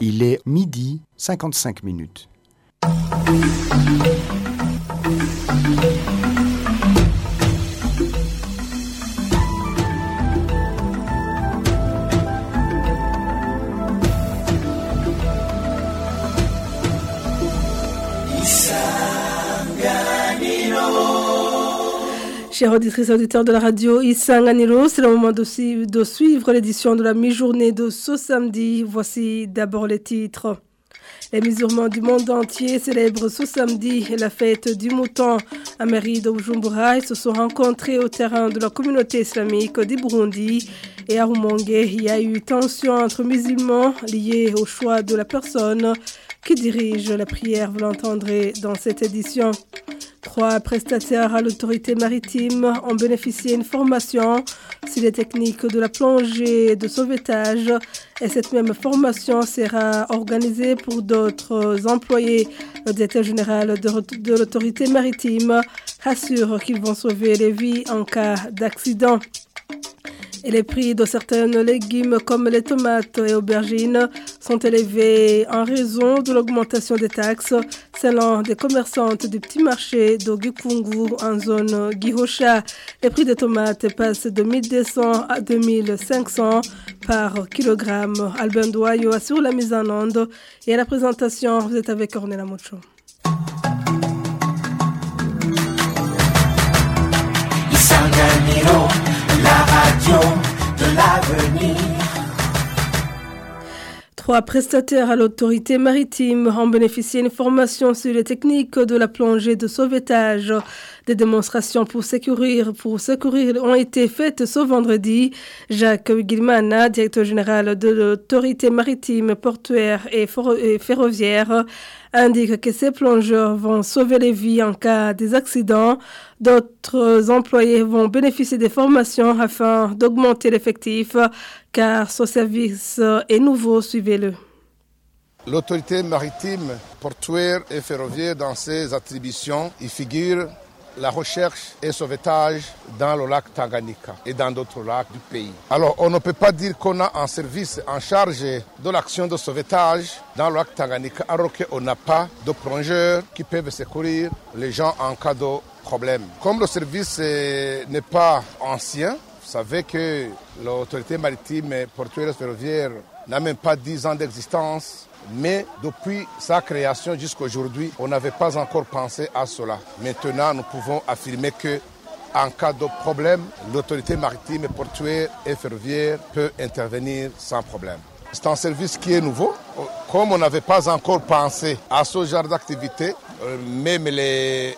Il est midi 55 minutes. Chers auditrices et auditeurs de la radio Isanganiro, c'est le moment de, de suivre l'édition de la mi-journée de ce samedi. Voici d'abord les titres. Les musulmans du monde entier célèbrent ce samedi la fête du mouton. À mairie de Bujumbura, ils se sont rencontrés au terrain de la communauté islamique du Burundi. Et à Rumongue, il y a eu tension entre musulmans liés au choix de la personne qui dirige la prière. Vous l'entendrez dans cette édition. Trois prestataires à l'autorité maritime ont bénéficié d'une formation sur les techniques de la plongée et de sauvetage. Et cette même formation sera organisée pour d'autres employés. Le directeur général de, l'autorité maritime assure qu'ils vont sauver les vies en cas d'accident. Et les prix de certains légumes comme les tomates et aubergines sont élevés en raison de l'augmentation des taxes selon des commerçantes du petit marché de Gikungu en zone Gihosha. Les prix des tomates passent de 1200 à 2500 par kilogramme. Albin Douayo assure la mise en onde et à la présentation, vous êtes avec Ornella Mocho. De l'avenir. Trois prestataires à l'autorité maritime ont bénéficié d'une formation sur les techniques de la plongée de sauvetage. Des démonstrations pour secourir, ont été faites ce vendredi. Jacques Guilmana, directeur général de l'autorité maritime, portuaire et ferroviaire, indique que ces plongeurs vont sauver les vies en cas des accidents. D'autres employés vont bénéficier des formations afin d'augmenter l'effectif car ce service est nouveau. Suivez-le. L'autorité maritime, portuaire et ferroviaire, dans ses attributions, il figure la recherche et sauvetage dans le lac Tanganyika et dans d'autres lacs du pays. Alors, on ne peut pas dire qu'on a un service en charge de l'action de sauvetage dans le lac Tanganyika alors qu'on n'a pas de plongeurs qui peuvent secourir les gens en cas de problème. Comme le service n'est pas ancien, vous savez que l'autorité maritime, portuaire et ferroviaire n'a même pas 10 ans d'existence. Mais depuis sa création jusqu'à aujourd'hui, on n'avait pas encore pensé à cela. Maintenant, nous pouvons affirmer que en cas de problème, l'autorité maritime, portuaire et ferroviaire peut intervenir sans problème. C'est un service qui est nouveau. Comme on n'avait pas encore pensé à ce genre d'activité, même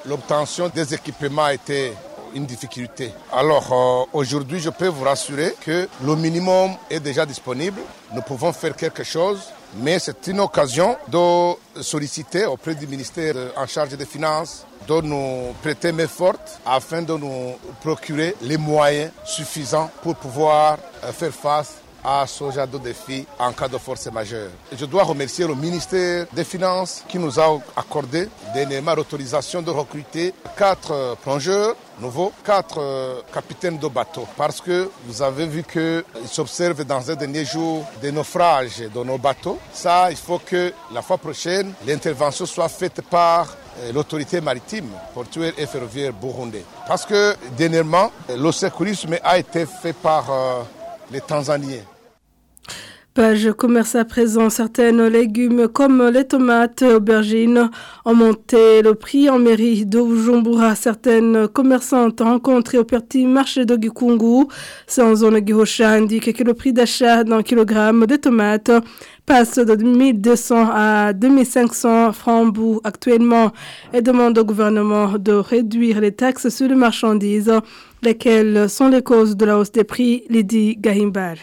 l'obtention des équipements était une difficulté. Alors euh, aujourd'hui, je peux vous rassurer que le minimum est déjà disponible. Nous pouvons faire quelque chose, mais c'est une occasion de solliciter auprès du ministère en charge des Finances de nous prêter main forte afin de nous procurer les moyens suffisants pour pouvoir faire face à ce genre de défi en cas de force majeure. Je dois remercier le ministère des Finances qui nous a accordé dernièrement l'autorisation de recruter quatre plongeurs nouveaux, quatre capitaines de bateaux. Parce que vous avez vu qu'il s'observe dans les derniers jours des naufrages de nos bateaux. Ça, il faut que la fois prochaine, l'intervention soit faite par l'autorité maritime, portuaire et ferroviaire burundais. Parce que dernièrement, le a été fait par les Tanzaniens. Page commerce à présent, certaines légumes comme les tomates, aubergines ont monté le prix en mairie de Bujumbura. Certaines commerçantes rencontrées au petit marché de Gikungu, sans zone Gihosha, indiquent que le prix d'achat d'un kilogramme de tomates passe de 1200 à 2500 francs bout actuellement et demande au gouvernement de réduire les taxes sur les marchandises, lesquelles sont les causes de la hausse des prix, Lydie Gahimbar.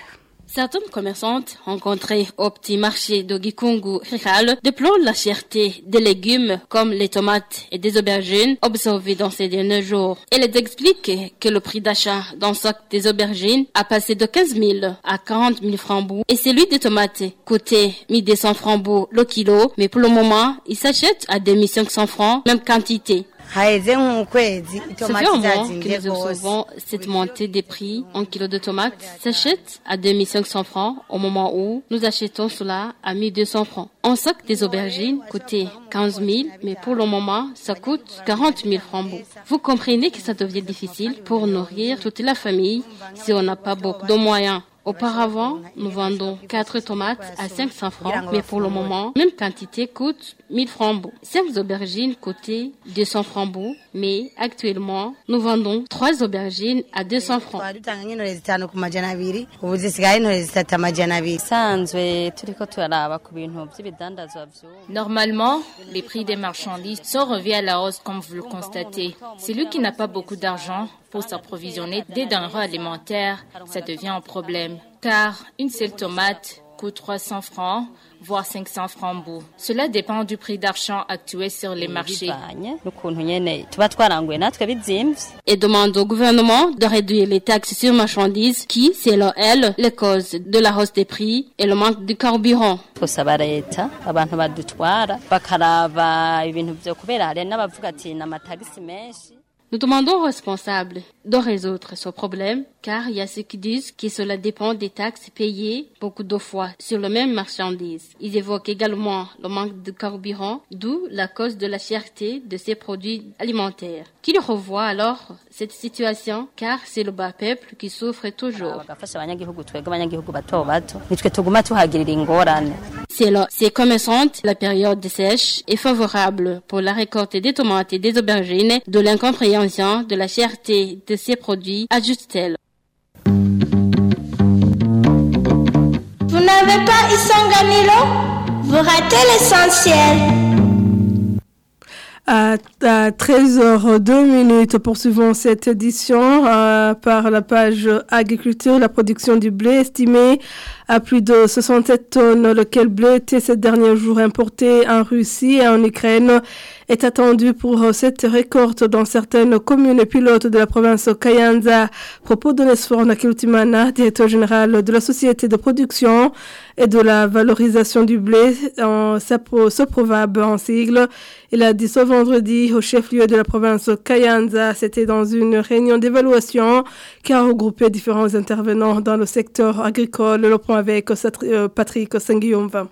Certaines commerçantes rencontrées au petit marché de Gikungu Riral déplorent la cherté des légumes comme les tomates et des aubergines observées dans ces derniers jours. Elles expliquent que le prix d'achat d'un sac des aubergines a passé de 15 000 à 40 000 francs et celui des tomates coûtait 1200 francs le kilo, mais pour le moment, il s'achète à 2500 francs, même quantité. Mois que nous observons cette montée des prix. Un kilo de tomates s'achète à 2500 francs au moment où nous achetons cela à 1200 francs. Un sac des aubergines coûtait 15 000, mais pour le moment, ça coûte 40 000 francs. Vous comprenez que ça devient difficile pour nourrir toute la famille si on n'a pas beaucoup de moyens. Auparavant, nous vendons 4 tomates à 500 francs, mais pour le moment, même quantité coûte 1000 francs. 5 aubergines coûtaient 200 francs, mais actuellement, nous vendons 3 aubergines à 200 francs. Normalement, les prix des marchandises sont revus à la hausse comme vous le constatez. Celui qui n'a pas beaucoup d'argent pour s'approvisionner des denrées alimentaires, ça devient un problème. Car une seule tomate coûte 300 francs, voire 500 francs bout. Cela dépend du prix d'argent actuel sur les marchés. Et demande au gouvernement de réduire les taxes sur marchandises qui, selon elle, les causes de la hausse des prix et le manque de carburant. Nous demandons aux responsables de résoudre ce problème, car il y a ceux qui disent que cela dépend des taxes payées beaucoup de fois sur le même marchandise. Ils évoquent également le manque de carburant, d'où la cause de la cherté de ces produits alimentaires. Qu'ils revoient alors cette situation, car c'est le bas peuple qui souffre toujours. bagafasha abanyagihugu twebwe abanyagihugu bato bato nitwe tuguma tuhagirira ingorane C'est là, c'est commerçante, la période de sèche est favorable pour la récolte des tomates et des aubergines, de l'incompréhension de la cherté de ces produits, ajoute-t-elle. Vous n'avez pas Isanganilo? Vous ratez l'essentiel. À, 13h02 minutes, poursuivons cette édition euh, par la page agriculture, la production du blé estimée à plus de 67 tonnes, lequel blé était ces derniers jours importé en Russie et en Ukraine est attendu pour cette récolte dans certaines communes pilotes de la province Kayanza. Propos de Nesfor Nakilutimana, directeur général de la société de production et de la valorisation du blé, en Soprovabe en sigle. Il a dit ce vendredi au chef-lieu de la province Kayanza. C'était dans une réunion d'évaluation qui a regroupé différents intervenants dans le secteur agricole. Le point avec Patrick Senguiumva.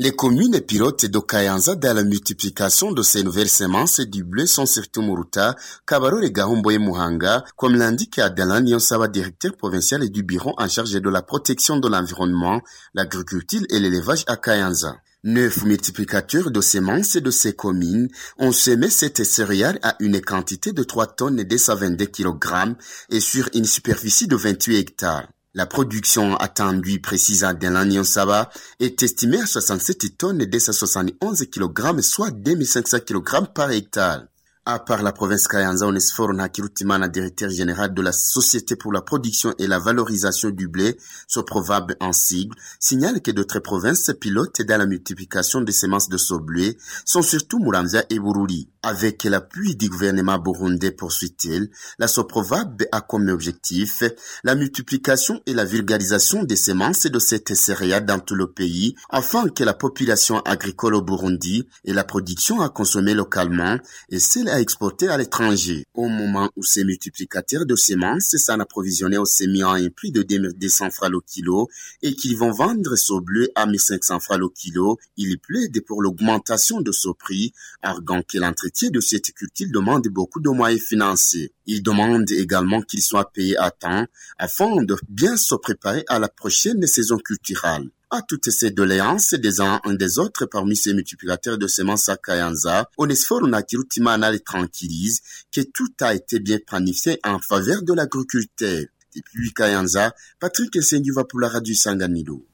Les communes pilotes de Kayanza dans la multiplication de ces nouvelles semences du blé sont surtout Muruta, Kabaro et Gahombo et Muhanga, comme l'indique Adalan Yonsaba, directeur provincial du bureau en charge de la protection de l'environnement, l'agriculture et l'élevage à Kayanza. Neuf multiplicateurs de semences de ces communes ont semé cette céréale à une quantité de 3 tonnes et 222 kg et sur une superficie de 28 hectares. La production attendue, précise Adelan Saba, est estimée à 67 tonnes et 271 kg, soit 2500 kg par hectare. À part la province Kayanza, Onesfor Nakirutimana, directeur général de la Société pour la production et la valorisation du blé, ce probable en sigle, signale que d'autres provinces pilotes dans la multiplication des semences de blé sont surtout Muramza et Bururi. Avec l'appui du gouvernement burundais, poursuit-il, la Soprovabe a comme objectif la multiplication et la vulgarisation des semences de cette céréale dans tout le pays afin que la population agricole au Burundi et la production à consommer localement et celle à exporter à l'étranger. Au moment où ces multiplicateurs de semences s'en approvisionnaient au sémi à un prix de 2200 francs le kilo et qu'ils vont vendre ce bleu à 1500 francs le kilo, il plaide pour l'augmentation de ce prix, arguant que l'entretien de cette culture demande beaucoup de moyens financiers. Il demande également qu'ils soient payés à temps afin de bien se préparer à la prochaine saison culturelle. À toutes ces doléances des uns et des autres parmi ces multiplicateurs de semences à Kayanza, Onesfor Nakirutimana les tranquillise que tout a été bien planifié en faveur de l'agriculteur. Depuis Kayanza, Patrick va pour la radio Sanganilo.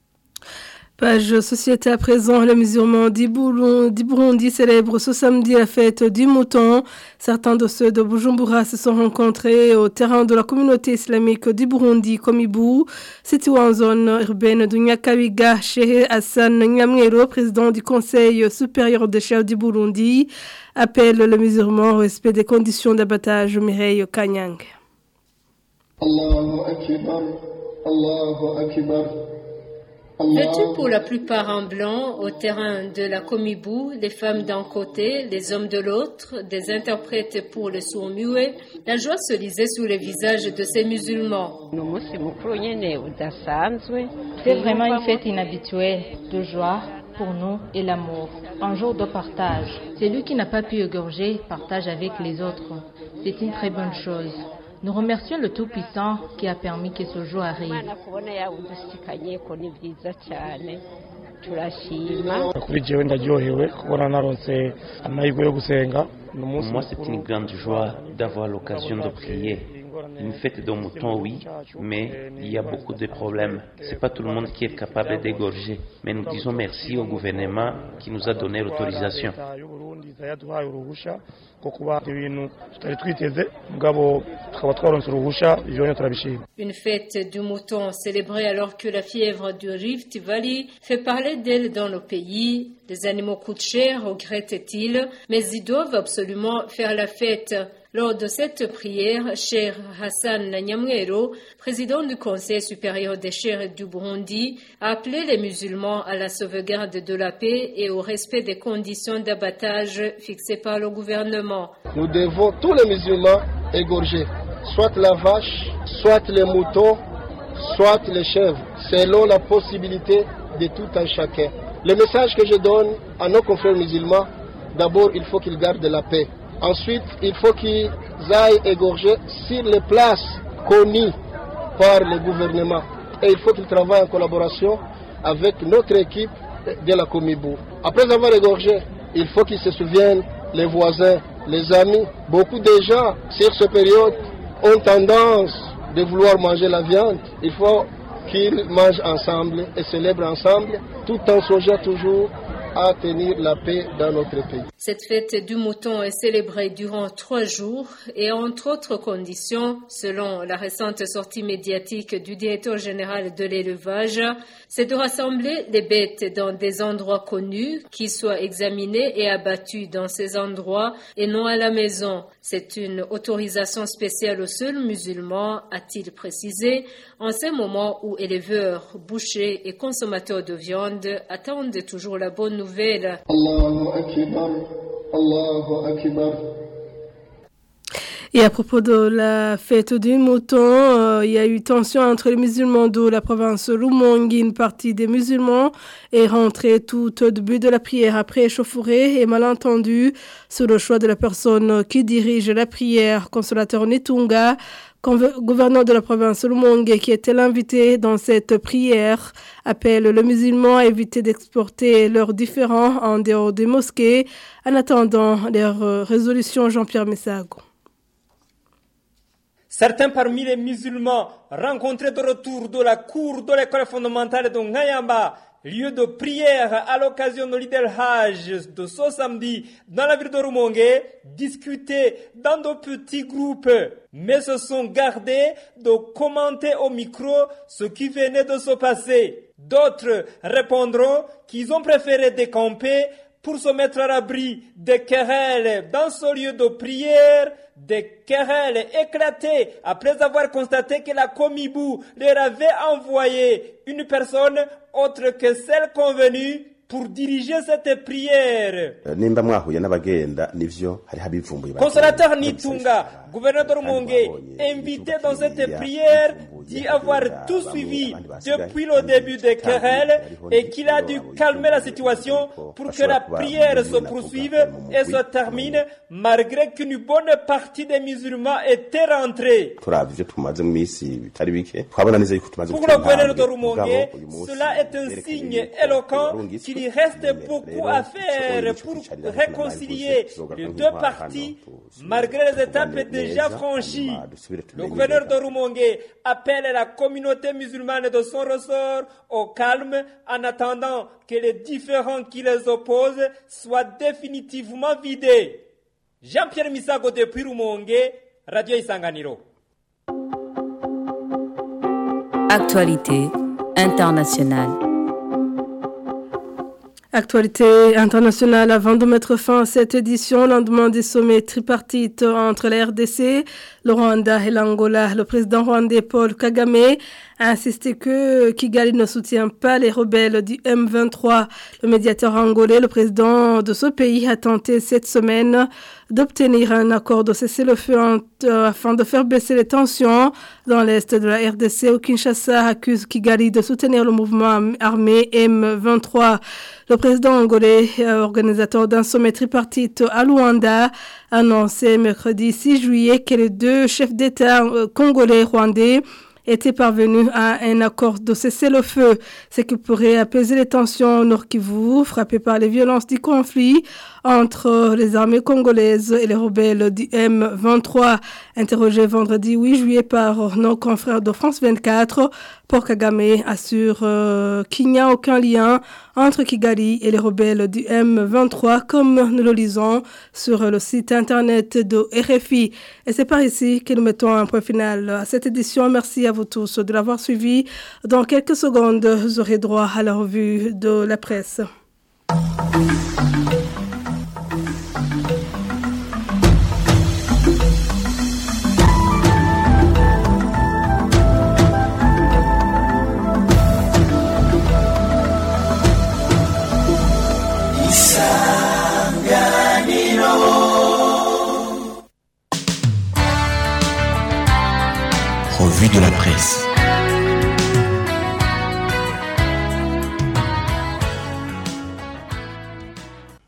Page société à présent, le musulman du Burundi célèbre ce samedi la fête du mouton. Certains de ceux de Bujumbura se sont rencontrés au terrain de la communauté islamique du Burundi, Komibou, situé en zone urbaine de Nyakabiga, chez Hassan Nyamwero, président du Conseil supérieur des chefs du Burundi, appelle le musulman au respect des conditions d'abattage Mireille Kanyang. Allahu Akbar, Allahu Akbar. Vêtus pour la plupart en blanc au terrain de la Comibou, les femmes d'un côté, les hommes de l'autre, des interprètes pour les sourds muets, la joie se lisait sur les visages de ces musulmans. C'est vraiment une fête inhabituelle de joie pour nous et l'amour. Un jour de partage. Celui qui n'a pas pu égorger partage avec les autres. C'est une très bonne chose. Nous remercions le Tout-Puissant qui a permis que ce jour arrive. moi, c'est une grande joie d'avoir l'occasion de prier. Une fête de mouton, oui, mais il y a beaucoup de problèmes. C'est pas tout le monde qui est capable d'égorger. Mais nous disons merci au gouvernement qui nous a donné l'autorisation. Une fête du mouton célébrée alors que la fièvre du Rift Valley fait parler d'elle dans le pays. Les animaux coûtent cher, regrette-t-il, mais ils doivent absolument faire la fête. Lors de cette prière, Cher Hassan Nyamwero, président du Conseil supérieur des chers du Burundi, a appelé les musulmans à la sauvegarde de la paix et au respect des conditions d'abattage fixées par le gouvernement. Nous devons tous les musulmans égorger, soit la vache, soit les moutons, soit les chèvres, selon la possibilité de tout un chacun. Le message que je donne à nos confrères musulmans, d'abord il faut qu'ils gardent la paix. Ensuite, il faut qu'ils aillent égorger sur les places connues par le gouvernement. Et il faut qu'ils travaillent en collaboration avec notre équipe de la Comibou. Après avoir égorgé, il faut qu'ils se souviennent, les voisins, les amis. Beaucoup de gens, sur cette période, ont tendance de vouloir manger la viande. Il faut qu'ils mangent ensemble et célèbrent ensemble, tout en songeant toujours à tenir la paix dans notre pays. Cette fête du mouton est célébrée durant trois jours et entre autres conditions, selon la récente sortie médiatique du directeur général de l'élevage, c'est de rassembler les bêtes dans des endroits connus qui soient examinés et abattus dans ces endroits et non à la maison. C'est une autorisation spéciale aux seuls musulmans, a-t-il précisé, en ces moments où éleveurs, bouchers et consommateurs de viande attendent toujours la bonne nouvelle. Et à propos de la fête du mouton, euh, il y a eu tension entre les musulmans de la province Lumongi. Une partie des musulmans est rentrée tout au début de la prière après échauffourée et malentendu sur le choix de la personne qui dirige la prière. Consolateur Nitunga, gouverneur de la province Lumongue, qui était l'invité dans cette prière, appelle le musulman à éviter d'exporter leurs différends en dehors des mosquées en attendant leur résolution Jean-Pierre Messago. Certains parmi les musulmans rencontrés de retour de la cour de l'école fondamentale de Ngayamba, lieu de prière à l'occasion de l'Idel Hajj de ce samedi dans la ville de Rumongue, discutaient dans de petits groupes, mais se sont gardés de commenter au micro ce qui venait de se passer. D'autres répondront qu'ils ont préféré décamper pour se mettre à l'abri des querelles dans ce lieu de prière, des querelles éclatées après avoir constaté que la Comibou leur avait envoyé une personne autre que celle convenue pour diriger cette prière. habivumbuye Consolateur Nitunga, gouverneur Rumongue, invité dans cette prière, dit avoir tout suivi depuis le début des querelles et qu'il a dû calmer la situation pour que la prière se poursuive et se termine malgré qu'une bonne partie des musulmans yuko tumaze Pour le gouverneur de. Rumongue, cela est un signe éloquent qu'il reste beaucoup à faire pour réconcilier les deux parties malgré les étapes déjà franchies. Le gouverneur de Rumongue appelle la communauté musulmane de son ressort au calme en attendant que les différends qui les opposent soient définitivement vidés. Jean-Pierre Misago depuis Rumongue, Radio Isanganiro. Actualité internationale. Actualité internationale avant de mettre fin à cette édition, lendemain des sommets tripartites entre la RDC, le Rwanda et l'Angola. Le président rwandais Paul Kagame a insisté que Kigali ne soutient pas les rebelles du M23. Le médiateur angolais, le président de ce pays, a tenté cette semaine d'obtenir un accord de cessez-le-feu afin de faire baisser les tensions dans l'est de la RDC. Kinshasa accuse Kigali de soutenir le mouvement armé M23. Le président angolais, organisateur d'un sommet tripartite à Luanda, a annoncé mercredi 6 juillet que les deux chefs d'État congolais et rwandais étaient parvenus à un accord de cessez-le-feu, ce qui pourrait apaiser les tensions au Nord Kivu, frappées par les violences du conflit entre les armées congolaises et les rebelles du M23. Interrogé vendredi 8 juillet par nos confrères de France 24, Port Kagame assure euh, qu'il n'y a aucun lien entre Kigali et les rebelles du M23, comme nous le lisons sur le site internet de RFI. Et c'est par ici que nous mettons un point final à cette édition. Merci à vous tous de l'avoir suivi. Dans quelques secondes, vous aurez droit à la revue de la presse.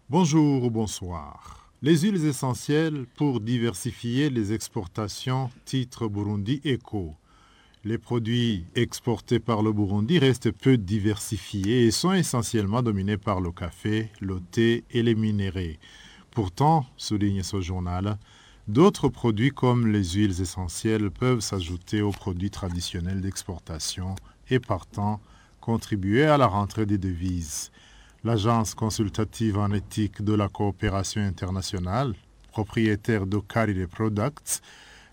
Bonjour ou bonsoir. Les huiles essentielles pour diversifier les exportations, titre Burundi Eco. Les produits exportés par le Burundi restent peu diversifiés et sont essentiellement dominés par le café, le thé et les minéraux. Pourtant, souligne ce journal, D'autres produits comme les huiles essentielles peuvent s'ajouter aux produits traditionnels d'exportation et partant contribuer à la rentrée des devises. L'agence consultative en éthique de la coopération internationale, propriétaire de Products,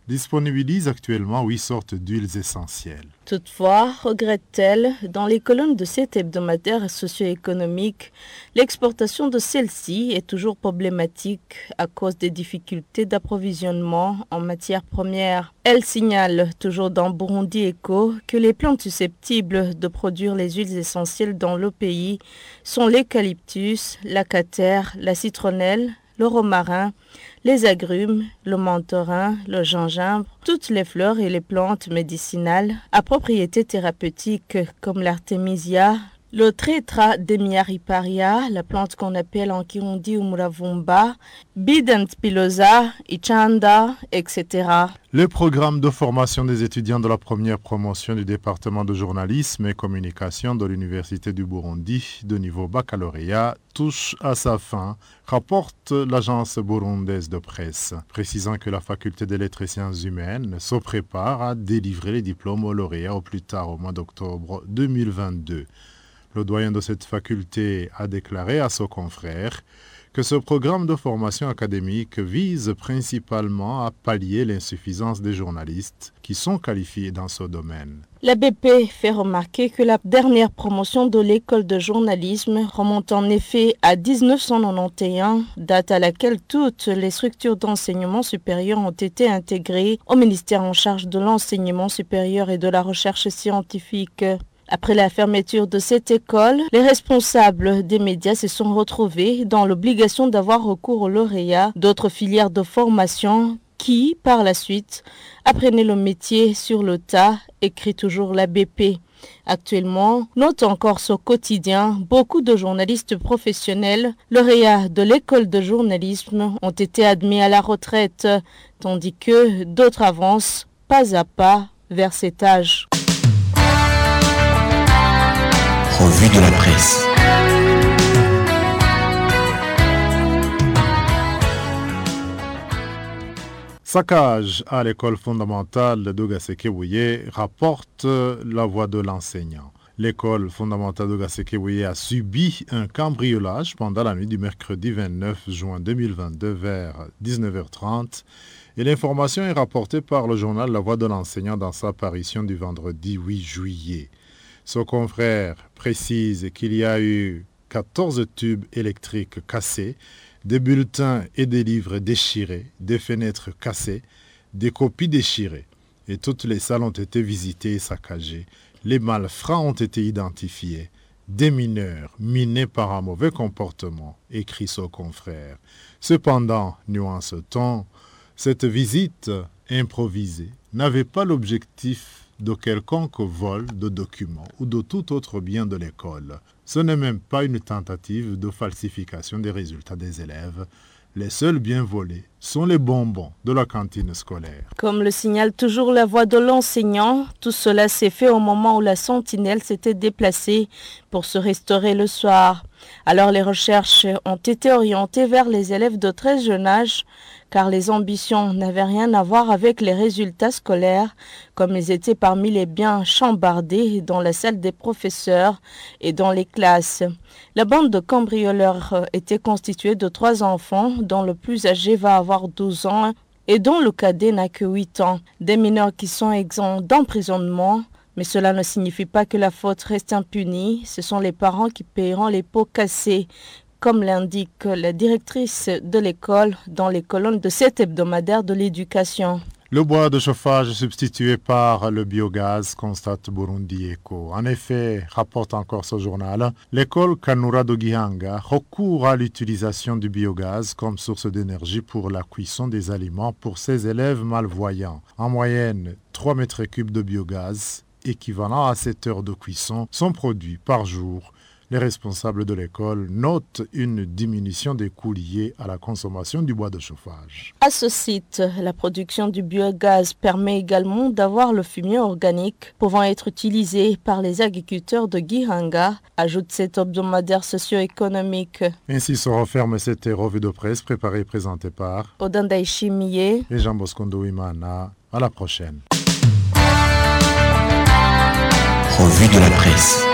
disponibilise actuellement huit sortes d'huiles essentielles. Toutefois, regrette-t-elle, dans les colonnes de cet hebdomadaire socio-économique, l'exportation de celles-ci est toujours problématique à cause des difficultés d'approvisionnement en matières premières. Elle signale, toujours dans Burundi Eco, que les plantes susceptibles de produire les huiles essentielles dans le pays sont l'eucalyptus, la catère, la citronnelle, le romarin, les agrumes, le mentorin, le gingembre, toutes les fleurs et les plantes médicinales à propriétés thérapeutiques comme l'artémisia, le Tretra demiariparia, la plante qu'on appelle en Kirundi ou Muravumba, Bident pilosa, Ichanda, etc. Le programme de formation des étudiants de la première promotion du département de journalisme et communication de l'Université du Burundi de niveau baccalauréat touche à sa fin, rapporte l'agence burundaise de presse, précisant que la faculté des lettres et sciences humaines se prépare à délivrer les diplômes aux lauréats au plus tard au mois d'octobre 2022. Le doyen de cette faculté a déclaré à ses confrères que ce programme de formation académique vise principalement à pallier l'insuffisance des journalistes qui sont qualifiés dans ce domaine. La BP fait remarquer que la dernière promotion de l'école de journalisme remonte en effet à 1991, date à laquelle toutes les structures d'enseignement supérieur ont été intégrées au ministère en charge de l'enseignement supérieur et de la recherche scientifique. Après la fermeture de cette école, les responsables des médias se sont retrouvés dans l'obligation d'avoir recours aux lauréats d'autres filières de formation qui, par la suite, apprenaient le métier sur le tas, écrit toujours la BP. Actuellement, note encore ce quotidien, beaucoup de journalistes professionnels, lauréats de l'école de journalisme, ont été admis à la retraite, tandis que d'autres avancent pas à pas vers cet âge. Revue de la presse. Saccage à l'école fondamentale de Gasekewouye rapporte la voix de l'enseignant. L'école fondamentale de Gasekewouye a subi un cambriolage pendant la nuit du mercredi 29 juin 2022 vers 19h30 et l'information est rapportée par le journal La Voix de l'enseignant dans sa apparition du vendredi 8 juillet. Son confrère précise qu'il y a eu 14 tubes électriques cassés, des bulletins et des livres déchirés, des fenêtres cassées, des copies déchirées. Et toutes les salles ont été visitées et saccagées. Les malfrats ont été identifiés. Des mineurs minés par un mauvais comportement, écrit son confrère. Cependant, nuance-t-on, cette visite improvisée n'avait pas l'objectif de quelconque vol de documents ou de tout autre bien de l'école. Ce n'est même pas une tentative de falsification des résultats des élèves. Les seuls biens volés sont les bonbons de la cantine scolaire. Comme le signale toujours la voix de l'enseignant, tout cela s'est fait au moment où la sentinelle s'était déplacée pour se restaurer le soir. Alors les recherches ont été orientées vers les élèves de très jeune âge car les ambitions n'avaient rien à voir avec les résultats scolaires, comme ils étaient parmi les biens chambardés dans la salle des professeurs et dans les classes. La bande de cambrioleurs était constituée de trois enfants, dont le plus âgé va avoir 12 ans et dont le cadet n'a que 8 ans. Des mineurs qui sont exempts d'emprisonnement mais cela ne signifie pas que la faute reste impunie. Ce sont les parents qui paieront les pots cassés comme l'indique la directrice de l'école dans les colonnes de cet hebdomadaire de l'éducation. Le bois de chauffage substitué par le biogaz, constate Burundi Eco. En effet, rapporte encore ce journal, l'école Kanura de Gihanga recourt à l'utilisation du biogaz comme source d'énergie pour la cuisson des aliments pour ses élèves malvoyants. En moyenne, 3 mètres cubes de biogaz, équivalent à 7 heures de cuisson, sont produits par jour les responsables de l'école notent une diminution des coûts liés à la consommation du bois de chauffage. À ce site, la production du biogaz permet également d'avoir le fumier organique pouvant être utilisé par les agriculteurs de Gihanga, ajoute cet hebdomadaire socio-économique. Ainsi se referme cette revue de presse préparée et présentée par Odanda Ishimiye et Jean Boscondo Imana. À la prochaine. Revue de la presse.